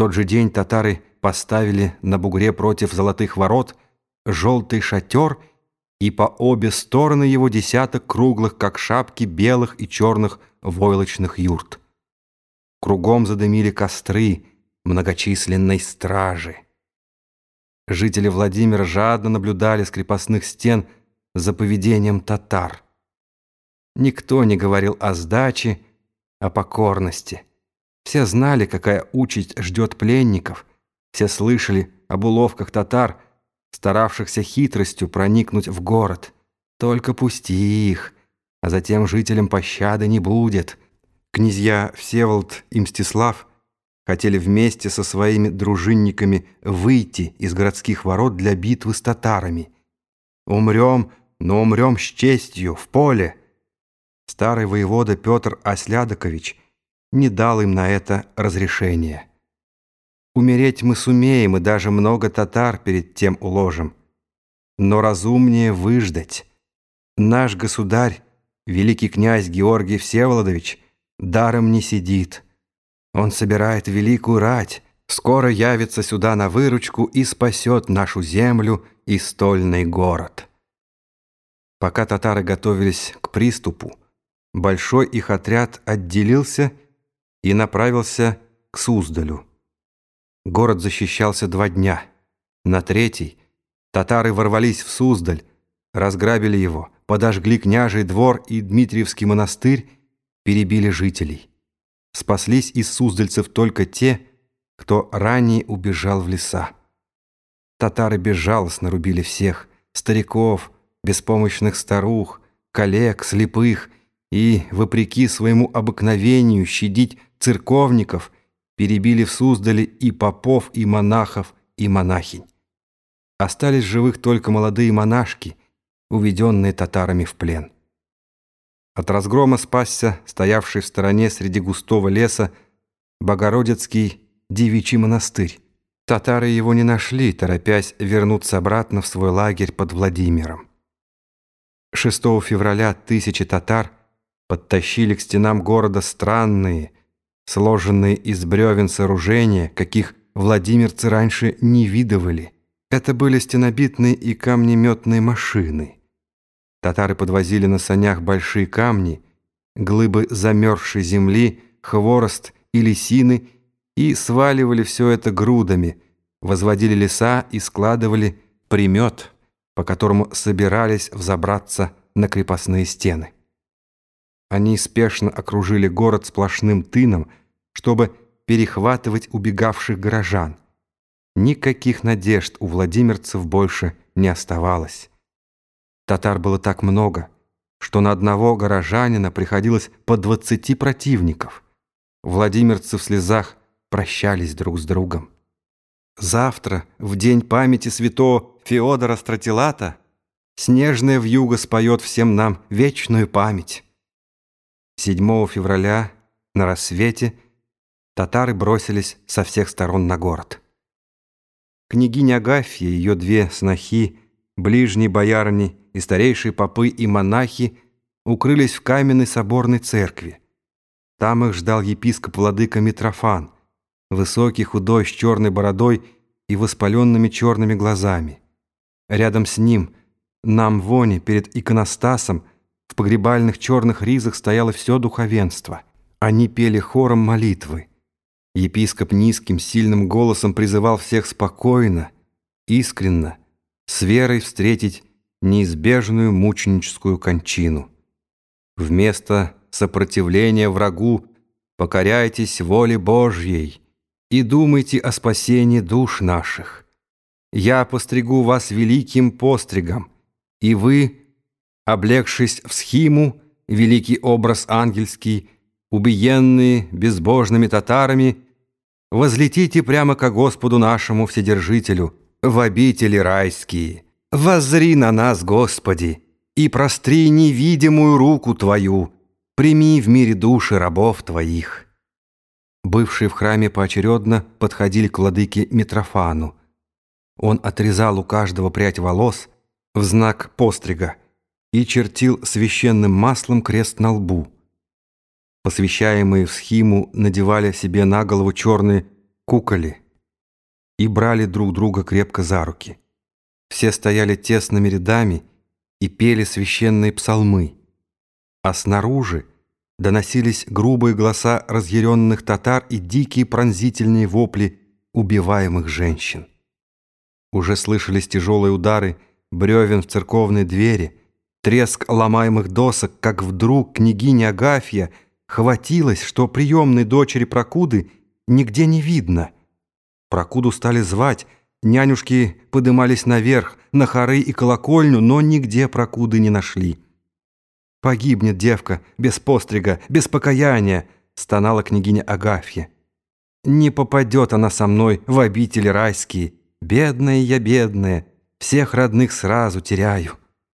тот же день татары поставили на бугре против золотых ворот желтый шатер и по обе стороны его десяток круглых, как шапки, белых и черных войлочных юрт. Кругом задымили костры многочисленной стражи. Жители Владимира жадно наблюдали с крепостных стен за поведением татар. Никто не говорил о сдаче, о покорности. Все знали, какая участь ждет пленников. Все слышали об уловках татар, старавшихся хитростью проникнуть в город. Только пусти их, а затем жителям пощады не будет. Князья Всеволод и Мстислав хотели вместе со своими дружинниками выйти из городских ворот для битвы с татарами. «Умрем, но умрем с честью, в поле!» Старый воевода Петр Ослядокович не дал им на это разрешения. Умереть мы сумеем, и даже много татар перед тем уложим. Но разумнее выждать. Наш государь, великий князь Георгий Всеволодович, даром не сидит. Он собирает великую рать, скоро явится сюда на выручку и спасет нашу землю и стольный город. Пока татары готовились к приступу, большой их отряд отделился и направился к Суздалю. Город защищался два дня. На третий татары ворвались в Суздаль, разграбили его, подожгли княжий двор и Дмитриевский монастырь, перебили жителей. Спаслись из суздальцев только те, кто ранее убежал в леса. Татары безжалостно рубили всех, стариков, беспомощных старух, коллег, слепых, и, вопреки своему обыкновению щадить церковников, перебили в Суздале и попов, и монахов, и монахинь. Остались живых только молодые монашки, уведенные татарами в плен. От разгрома спасся стоявший в стороне среди густого леса Богородицкий девичий монастырь. Татары его не нашли, торопясь вернуться обратно в свой лагерь под Владимиром. 6 февраля тысячи татар подтащили к стенам города странные, сложенные из бревен сооружения, каких владимирцы раньше не видывали. Это были стенобитные и камнеметные машины – Татары подвозили на санях большие камни, глыбы замерзшей земли, хворост и лисины и сваливали все это грудами, возводили леса и складывали примет, по которому собирались взобраться на крепостные стены. Они спешно окружили город сплошным тыном, чтобы перехватывать убегавших горожан. Никаких надежд у владимирцев больше не оставалось. Татар было так много, что на одного горожанина приходилось по двадцати противников. Владимирцы в слезах прощались друг с другом. Завтра, в день памяти святого Феодора Стратилата, снежная вьюга споет всем нам вечную память. 7 февраля на рассвете татары бросились со всех сторон на город. Княгиня Агафья ее две снохи, ближние боярни и старейшие попы и монахи укрылись в каменной соборной церкви. Там их ждал епископ-владыка Митрофан, высокий, худой, с черной бородой и воспаленными черными глазами. Рядом с ним, на Амвоне, перед иконостасом, в погребальных черных ризах стояло все духовенство. Они пели хором молитвы. Епископ низким, сильным голосом призывал всех спокойно, искренно, с верой встретить неизбежную мученическую кончину. Вместо сопротивления врагу покоряйтесь воле Божьей и думайте о спасении душ наших. Я постригу вас великим постригом, и вы, облегшись в схиму, великий образ ангельский, убиенные безбожными татарами, возлетите прямо ко Господу нашему Вседержителю в обители райские» Воззри на нас, Господи, и простри невидимую руку Твою, прими в мире души рабов Твоих». Бывшие в храме поочередно подходили к владыке Митрофану. Он отрезал у каждого прядь волос в знак пострига и чертил священным маслом крест на лбу. Посвящаемые в схиму надевали себе на голову черные куколи и брали друг друга крепко за руки. Все стояли тесными рядами и пели священные псалмы, а снаружи доносились грубые голоса разъяренных татар и дикие пронзительные вопли убиваемых женщин. Уже слышались тяжелые удары бревен в церковной двери, треск ломаемых досок, как вдруг княгиня Агафья хватилась, что приемной дочери Прокуды нигде не видно. Прокуду стали звать, нянюшки подымались наверх, на хоры и колокольню, но нигде Прокуды не нашли. «Погибнет девка, без пострига, без покаяния!» — стонала княгиня Агафья. «Не попадет она со мной в обители райские!» Бедная я, бедная, всех родных сразу теряю.